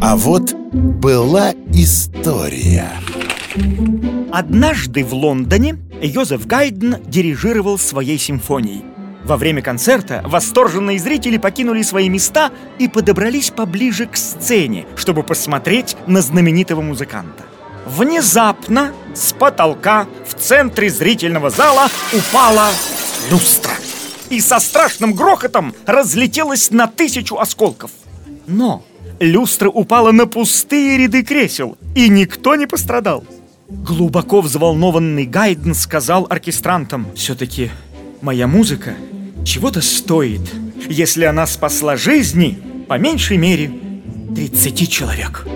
А вот была история. Однажды в Лондоне Йозеф Гайден дирижировал своей симфонией. Во время концерта восторженные зрители покинули свои места и подобрались поближе к сцене, чтобы посмотреть на знаменитого музыканта. Внезапно с потолка в центре зрительного зала упала люстра и со страшным грохотом разлетелась на тысячу осколков. Но люстра упала на пустые ряды кресел, и никто не пострадал. Глубоко взволнованный Гайден сказал оркестрантам, «Все-таки моя музыка чего-то стоит, если она спасла жизни, по меньшей мере, 30 человек».